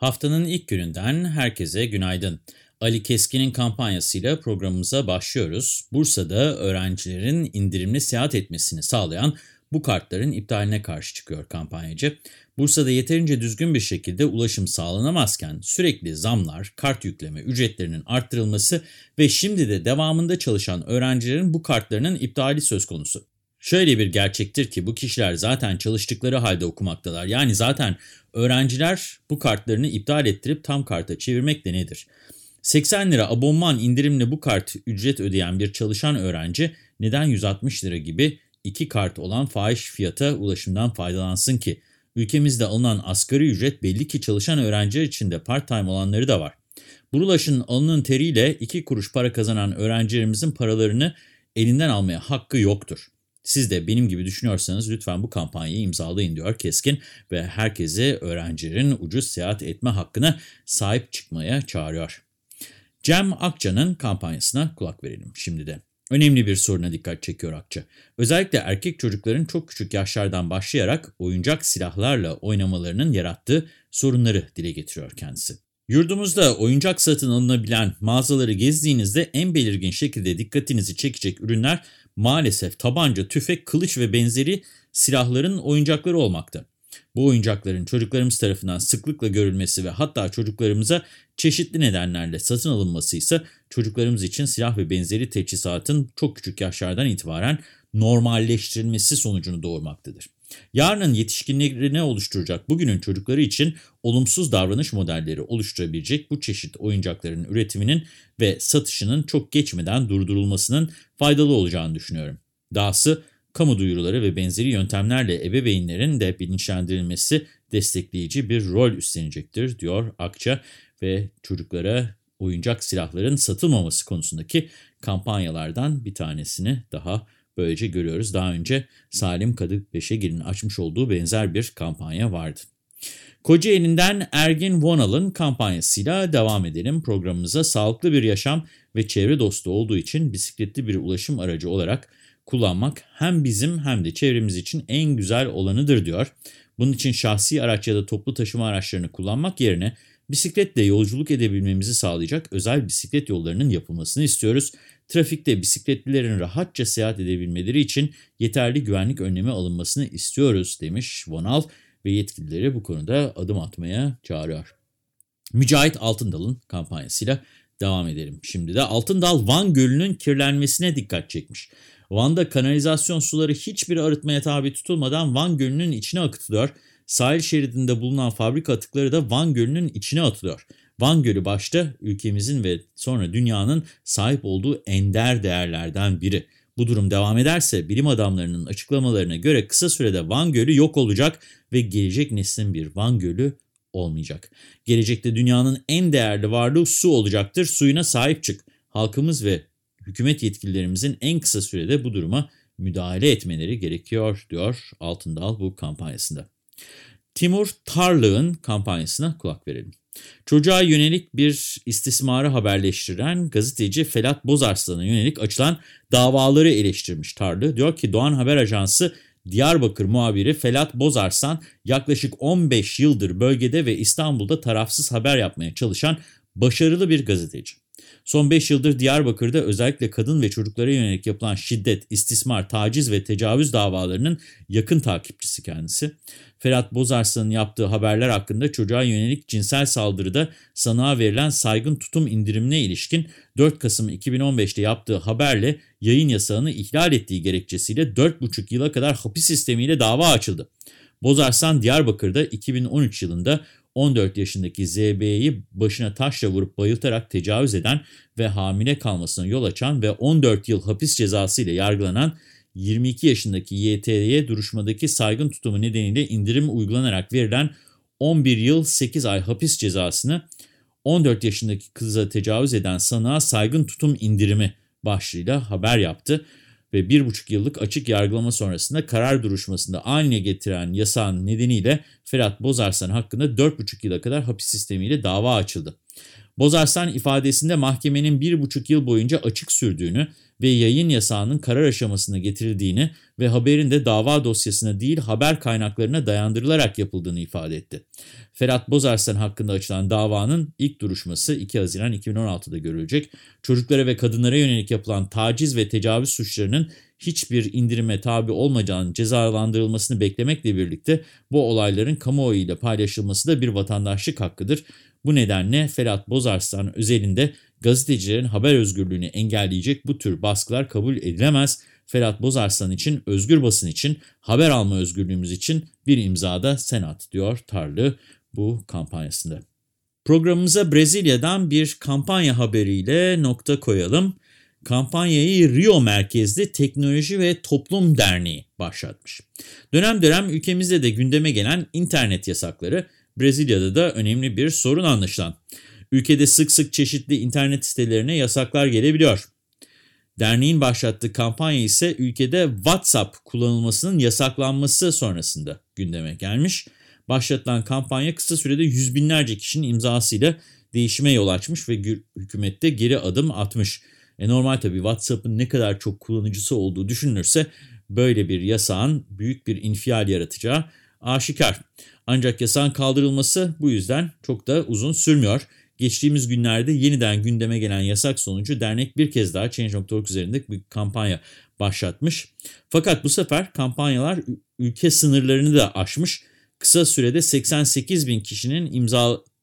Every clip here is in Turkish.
Haftanın ilk gününden herkese günaydın. Ali Keskin'in kampanyasıyla programımıza başlıyoruz. Bursa'da öğrencilerin indirimli seyahat etmesini sağlayan bu kartların iptaline karşı çıkıyor kampanyacı. Bursa'da yeterince düzgün bir şekilde ulaşım sağlanamazken sürekli zamlar, kart yükleme ücretlerinin arttırılması ve şimdi de devamında çalışan öğrencilerin bu kartlarının iptali söz konusu. Şöyle bir gerçektir ki bu kişiler zaten çalıştıkları halde okumaktalar. Yani zaten öğrenciler bu kartlarını iptal ettirip tam karta çevirmek de nedir? 80 lira abonman indirimli bu kart ücret ödeyen bir çalışan öğrenci neden 160 lira gibi iki kart olan fahiş fiyata ulaşımdan faydalansın ki? Ülkemizde alınan asgari ücret belli ki çalışan öğrenciler için de part-time olanları da var. Burulaş'ın alının teriyle 2 kuruş para kazanan öğrencilerimizin paralarını elinden almaya hakkı yoktur. Siz de benim gibi düşünüyorsanız lütfen bu kampanyayı imzalayın diyor Keskin ve herkese öğrencilerin ucuz seyahat etme hakkına sahip çıkmaya çağırıyor. Cem Akça'nın kampanyasına kulak verelim şimdi de. Önemli bir soruna dikkat çekiyor Akça. Özellikle erkek çocukların çok küçük yaşlardan başlayarak oyuncak silahlarla oynamalarının yarattığı sorunları dile getiriyor kendisi. Yurdumuzda oyuncak satın alınabilen mağazaları gezdiğinizde en belirgin şekilde dikkatinizi çekecek ürünler maalesef tabanca, tüfek, kılıç ve benzeri silahların oyuncakları olmakta. Bu oyuncakların çocuklarımız tarafından sıklıkla görülmesi ve hatta çocuklarımıza çeşitli nedenlerle satın alınması ise çocuklarımız için silah ve benzeri teçhizatın çok küçük yaşlardan itibaren normalleştirilmesi sonucunu doğurmaktadır. Yarının yetişkinlerini oluşturacak bugünün çocukları için olumsuz davranış modelleri oluşturabilecek bu çeşit oyuncakların üretiminin ve satışının çok geçmeden durdurulmasının faydalı olacağını düşünüyorum. Dahası kamu duyuruları ve benzeri yöntemlerle ebeveynlerin de bilinçlendirilmesi destekleyici bir rol üstlenecektir diyor Akça ve çocuklara oyuncak silahların satılmaması konusundaki kampanyalardan bir tanesini daha böylece görüyoruz. Daha önce Salim Kadık Beşegil'in açmış olduğu benzer bir kampanya vardı. Kocaeli'nden Ergin Vonal'ın kampanyasıyla devam edelim. Programımıza sağlıklı bir yaşam ve çevre dostu olduğu için bisikletli bir ulaşım aracı olarak kullanmak hem bizim hem de çevremiz için en güzel olanıdır diyor. Bunun için şahsi araç ya da toplu taşıma araçlarını kullanmak yerine bisikletle yolculuk edebilmemizi sağlayacak özel bisiklet yollarının yapılmasını istiyoruz. Trafikte bisikletlilerin rahatça seyahat edebilmeleri için yeterli güvenlik önlemi alınmasını istiyoruz demiş Vonal ve yetkilileri bu konuda adım atmaya çağırıyor. Mücahit Altındal'ın kampanyasıyla devam edelim. Şimdi de Altındal Van Gölü'nün kirlenmesine dikkat çekmiş. Van'da kanalizasyon suları hiçbir arıtmaya tabi tutulmadan Van Gölü'nün içine akıtılıyor. Sahil şeridinde bulunan fabrika atıkları da Van Gölü'nün içine atılıyor. Van Gölü başta ülkemizin ve sonra dünyanın sahip olduğu ender değerlerden biri. Bu durum devam ederse bilim adamlarının açıklamalarına göre kısa sürede Van Gölü yok olacak ve gelecek neslin bir Van Gölü olmayacak. Gelecekte dünyanın en değerli varlığı su olacaktır. Suyuna sahip çık. Halkımız ve hükümet yetkililerimizin en kısa sürede bu duruma müdahale etmeleri gerekiyor diyor Altındal bu kampanyasında. Timur Tarlık'ın kampanyasına kulak verelim. Çocuğa yönelik bir istismarı haberleştiren gazeteci Felat Bozarslan'a yönelik açılan davaları eleştirmiş Tarlı. Diyor ki Doğan Haber Ajansı Diyarbakır muhabiri Felat Bozarslan yaklaşık 15 yıldır bölgede ve İstanbul'da tarafsız haber yapmaya çalışan başarılı bir gazeteci. Son 5 yıldır Diyarbakır'da özellikle kadın ve çocuklara yönelik yapılan şiddet, istismar, taciz ve tecavüz davalarının yakın takipçisi kendisi. Ferhat Bozarslan'ın yaptığı haberler hakkında çocuğa yönelik cinsel saldırıda sanığa verilen saygın tutum indirimine ilişkin 4 Kasım 2015'te yaptığı haberle yayın yasağını ihlal ettiği gerekçesiyle 4,5 yıla kadar hapis sistemiyle dava açıldı. Bozarslan Diyarbakır'da 2013 yılında 14 yaşındaki ZB'yi başına taşla vurup bayıltarak tecavüz eden ve hamile kalmasına yol açan ve 14 yıl hapis cezası ile yargılanan 22 yaşındaki YT'ye duruşmadaki saygın tutumu nedeniyle indirim uygulanarak verilen 11 yıl 8 ay hapis cezasını 14 yaşındaki kıza tecavüz eden sanığa saygın tutum indirimi başlığıyla haber yaptı ve bir buçuk yıllık açık yargılama sonrasında karar duruşmasında haline getiren yasağın nedeniyle Ferhat Bozarsan hakkında dört buçuk yıla kadar hapis sistemiyle dava açıldı. Bozarslan ifadesinde mahkemenin bir buçuk yıl boyunca açık sürdüğünü ve yayın yasağının karar aşamasına getirildiğini ve haberin de dava dosyasına değil haber kaynaklarına dayandırılarak yapıldığını ifade etti. Ferhat Bozarslan hakkında açılan davanın ilk duruşması 2 Haziran 2016'da görülecek. Çocuklara ve kadınlara yönelik yapılan taciz ve tecavüz suçlarının hiçbir indirime tabi olmayacağının cezalandırılmasını beklemekle birlikte bu olayların kamuoyu ile paylaşılması da bir vatandaşlık hakkıdır. Bu nedenle Ferhat Bozarslan özelinde gazetecilerin haber özgürlüğünü engelleyecek bu tür baskılar kabul edilemez. Ferhat Bozarslan için, özgür basın için, haber alma özgürlüğümüz için bir imzada senat diyor Tarlı bu kampanyasında. Programımıza Brezilya'dan bir kampanya haberiyle nokta koyalım. Kampanyayı Rio merkezli Teknoloji ve Toplum Derneği başlatmış. Dönem dönem ülkemizde de gündeme gelen internet yasakları Brezilya'da da önemli bir sorun anlaşılan. Ülkede sık sık çeşitli internet sitelerine yasaklar gelebiliyor. Derneğin başlattığı kampanya ise ülkede WhatsApp kullanılmasının yasaklanması sonrasında gündeme gelmiş. Başlatılan kampanya kısa sürede yüz binlerce kişinin imzasıyla değişime yol açmış ve hükümette geri adım atmış. E normal tabii WhatsApp'ın ne kadar çok kullanıcısı olduğu düşünülürse böyle bir yasağın büyük bir infial yaratacağı aşikar. Ancak yasağın kaldırılması bu yüzden çok da uzun sürmüyor. Geçtiğimiz günlerde yeniden gündeme gelen yasak sonucu dernek bir kez daha Change.org üzerinde bir kampanya başlatmış. Fakat bu sefer kampanyalar ülke sınırlarını da aşmış. Kısa sürede 88 bin kişinin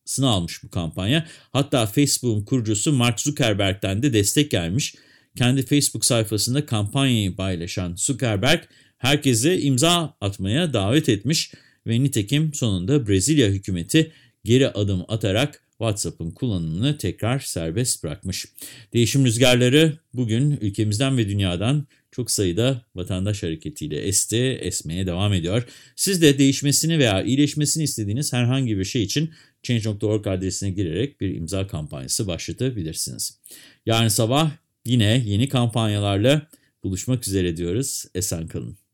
imzasını almış bu kampanya. Hatta Facebook'un kurucusu Mark Zuckerberg'ten de destek gelmiş. Kendi Facebook sayfasında kampanyayı paylaşan Zuckerberg herkese imza atmaya davet etmiş ve nitekim sonunda Brezilya hükümeti geri adım atarak WhatsApp'ın kullanımını tekrar serbest bırakmış. Değişim rüzgarları bugün ülkemizden ve dünyadan çok sayıda vatandaş hareketiyle esti, esmeye devam ediyor. Siz de değişmesini veya iyileşmesini istediğiniz herhangi bir şey için Change.org adresine girerek bir imza kampanyası başlatabilirsiniz. Yarın sabah yine yeni kampanyalarla buluşmak üzere diyoruz. Esen kalın.